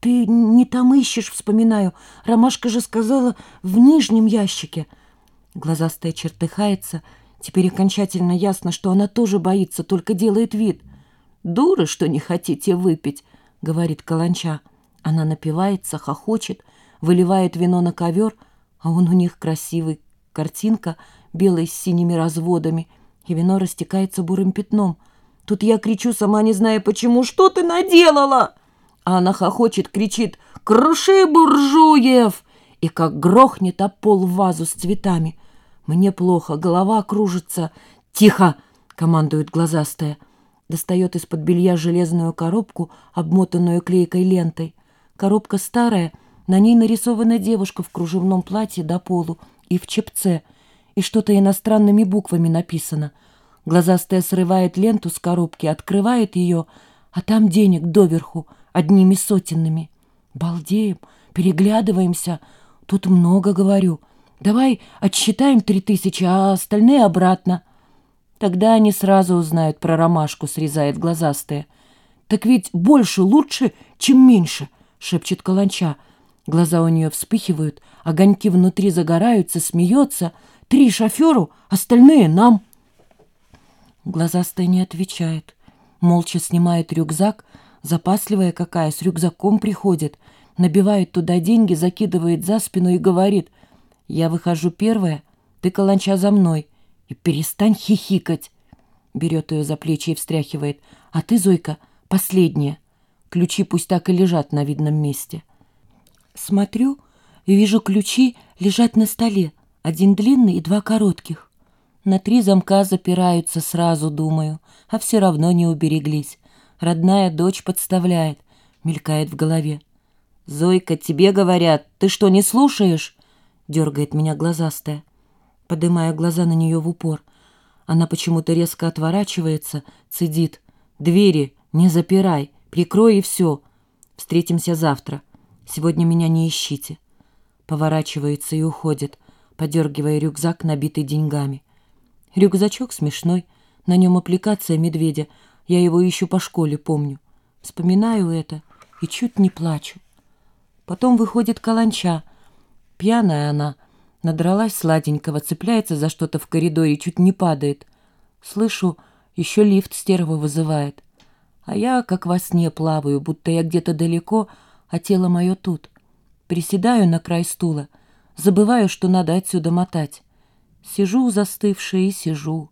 Ты не там ищешь, вспоминаю. Ромашка же сказала в нижнем ящике. Глазастая чертыхается. Теперь окончательно ясно, что она тоже боится, только делает вид. «Дуры, что не хотите выпить», — говорит Каланча. Она напивается, хохочет, выливает вино на ковер, а он у них красивый. Картинка белая с синими разводами, и вино растекается бурым пятном. Тут я кричу, сама не зная почему, «Что ты наделала?» А она хохочет, кричит «Круши, буржуев!» И как грохнет о пол вазу с цветами. Мне плохо, голова кружится. «Тихо!» — командует глазастая. Достает из-под белья железную коробку, обмотанную клейкой лентой. Коробка старая, на ней нарисована девушка в кружевном платье до полу и в чепце, и что-то иностранными буквами написано. Глазастая срывает ленту с коробки, открывает ее, а там денег доверху, одними сотенными. Балдеем, переглядываемся. Тут много, говорю. Давай отсчитаем три тысячи, а остальные обратно. Тогда они сразу узнают про ромашку, срезает глазастая. Так ведь больше лучше, чем меньше, шепчет каланча. Глаза у нее вспыхивают, огоньки внутри загораются, смеется. Три шоферу, остальные нам. Глазастая не отвечает. Молча снимает рюкзак, запасливая какая, с рюкзаком приходит, набивает туда деньги, закидывает за спину и говорит, «Я выхожу первая, ты, каланча, за мной, и перестань хихикать!» Берет ее за плечи и встряхивает, «А ты, Зойка, последняя. Ключи пусть так и лежат на видном месте». Смотрю и вижу ключи лежать на столе, один длинный и два коротких. На три замка запираются сразу, думаю, а все равно не убереглись родная дочь подставляет, мелькает в голове. «Зойка, тебе говорят, ты что, не слушаешь?» дергает меня глазастая. Подымая глаза на нее в упор. Она почему-то резко отворачивается, цедит. «Двери не запирай, прикрой и все. Встретимся завтра. Сегодня меня не ищите». Поворачивается и уходит, подергивая рюкзак, набитый деньгами. Рюкзачок смешной, на нем аппликация медведя — я его еще по школе помню. Вспоминаю это и чуть не плачу. Потом выходит каланча. Пьяная она, надралась сладенького, цепляется за что-то в коридоре, чуть не падает. Слышу, еще лифт стерва вызывает. А я, как во сне, плаваю, будто я где-то далеко, а тело мое тут. Приседаю на край стула, забываю, что надо отсюда мотать. Сижу застывшая и сижу.